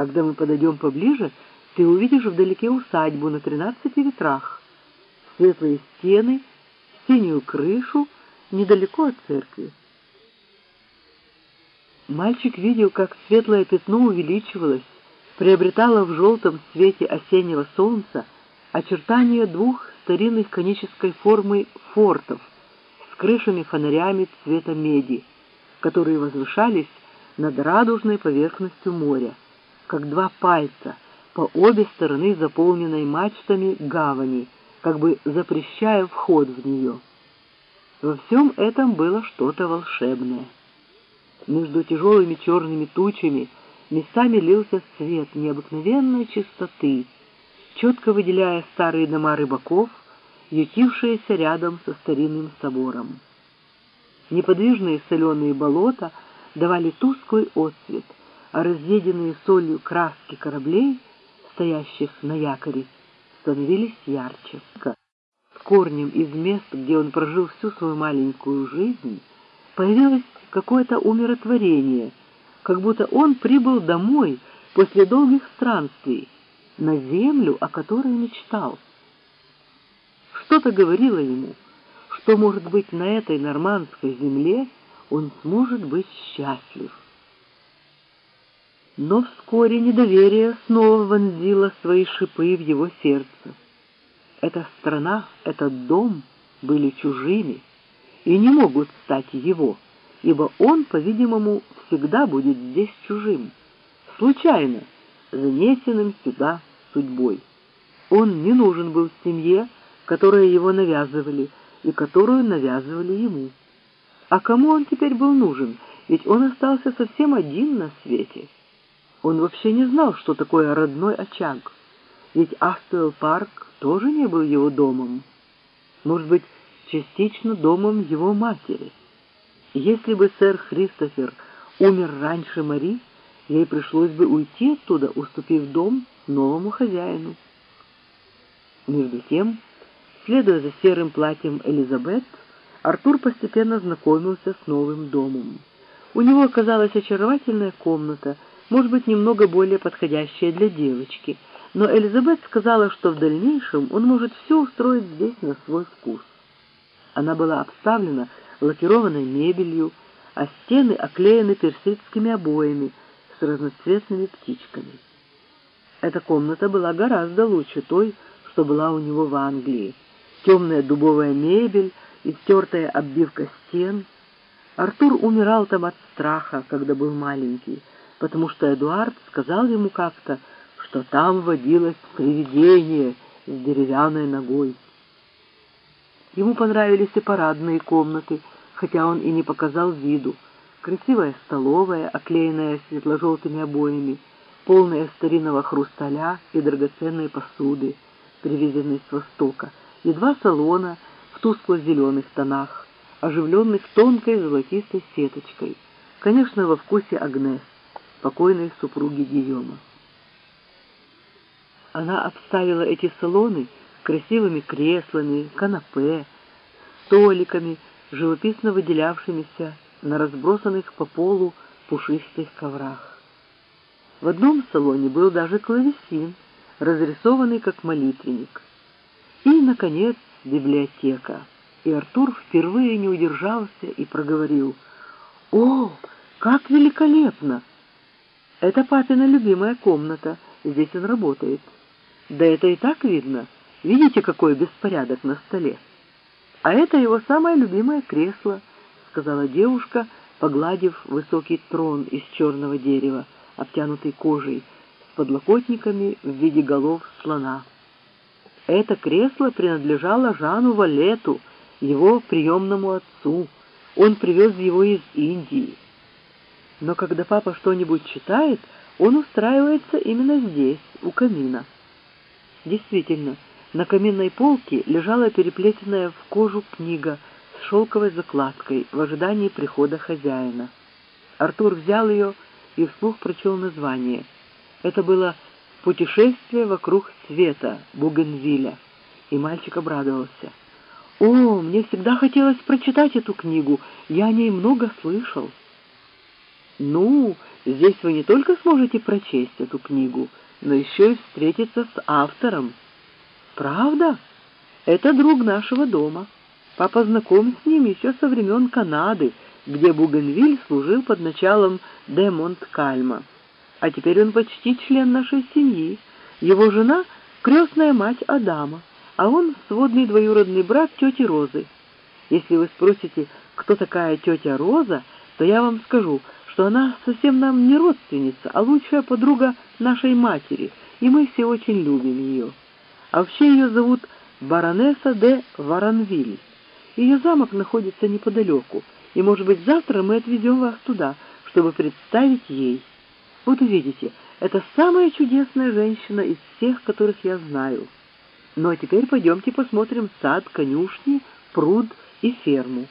Когда мы подойдем поближе, ты увидишь вдалеке усадьбу на тринадцати ветрах, светлые стены, синюю крышу недалеко от церкви. Мальчик видел, как светлое пятно увеличивалось, приобретало в желтом свете осеннего солнца очертания двух старинных конической формы фортов с крышами-фонарями цвета меди, которые возвышались над радужной поверхностью моря, как два пальца по обе стороны заполненной мачтами гавани, как бы запрещая вход в нее. Во всем этом было что-то волшебное. Между тяжелыми черными тучами местами лился свет необыкновенной чистоты, четко выделяя старые дома рыбаков, ютившиеся рядом со старинным собором. Неподвижные соленые болота давали тусклый отсвет, разъеденные солью краски кораблей, стоящих на якоре, становились ярче. С корнем из мест, где он прожил всю свою маленькую жизнь, появилось какое-то умиротворение, как будто он прибыл домой после долгих странствий, на землю, о которой мечтал. Что-то говорило ему, что, может быть, на этой нормандской земле он сможет быть счастлив. Но вскоре недоверие снова вонзило свои шипы в его сердце. Эта страна, этот дом были чужими и не могут стать его ибо он, по-видимому, всегда будет здесь чужим, случайно занесенным сюда судьбой. Он не нужен был семье, которая его навязывали и которую навязывали ему. А кому он теперь был нужен, ведь он остался совсем один на свете. Он вообще не знал, что такое родной очаг, ведь Астуэлл Парк тоже не был его домом. Может быть, частично домом его матери. Если бы сэр Христофер умер раньше Мари, ей пришлось бы уйти оттуда, уступив дом новому хозяину. Между тем, следуя за серым платьем Элизабет, Артур постепенно знакомился с новым домом. У него оказалась очаровательная комната, может быть, немного более подходящая для девочки, но Элизабет сказала, что в дальнейшем он может все устроить здесь на свой вкус. Она была обставлена лакированной мебелью, а стены оклеены персидскими обоями с разноцветными птичками. Эта комната была гораздо лучше той, что была у него в Англии. Темная дубовая мебель и стертая оббивка стен. Артур умирал там от страха, когда был маленький, потому что Эдуард сказал ему как-то, что там водилось привидение с деревянной ногой. Ему понравились и парадные комнаты, хотя он и не показал виду. Красивая столовая, оклеенная светло-желтыми обоями, полная старинного хрусталя и драгоценной посуды, привезенной с Востока, и два салона в тускло-зеленых тонах, оживленных тонкой золотистой сеточкой, конечно, во вкусе Агнес, покойной супруги Гийома. Она обставила эти салоны красивыми креслами, канапе, столиками, живописно выделявшимися на разбросанных по полу пушистых коврах. В одном салоне был даже клавесин, разрисованный как молитвенник. И, наконец, библиотека. И Артур впервые не удержался и проговорил. «О, как великолепно! Это папина любимая комната, здесь он работает. Да это и так видно. Видите, какой беспорядок на столе?» «А это его самое любимое кресло», — сказала девушка, погладив высокий трон из черного дерева, обтянутый кожей, с подлокотниками в виде голов слона. Это кресло принадлежало Жану Валету, его приемному отцу. Он привез его из Индии. Но когда папа что-нибудь читает, он устраивается именно здесь, у камина. Действительно, — на каминной полке лежала переплетенная в кожу книга с шелковой закладкой в ожидании прихода хозяина. Артур взял ее и вслух прочел название. Это было «Путешествие вокруг света» Бугенвиля, и мальчик обрадовался. «О, мне всегда хотелось прочитать эту книгу, я о ней много слышал». Ну, здесь вы не только сможете прочесть эту книгу, но еще и встретиться с автором. Правда? Это друг нашего дома. Папа знаком с ним еще со времен Канады, где Бугенвиль служил под началом де Монткальма. А теперь он почти член нашей семьи. Его жена — крестная мать Адама, а он — сводный двоюродный брат тети Розы. Если вы спросите, кто такая тетя Роза, то я вам скажу, что она совсем нам не родственница, а лучшая подруга нашей матери, и мы все очень любим ее. А вообще ее зовут баронесса де Варанвиль. Ее замок находится неподалеку, и, может быть, завтра мы отвезем вас туда, чтобы представить ей. Вот увидите, это самая чудесная женщина из всех, которых я знаю. Ну а теперь пойдемте посмотрим сад, конюшни, пруд и ферму.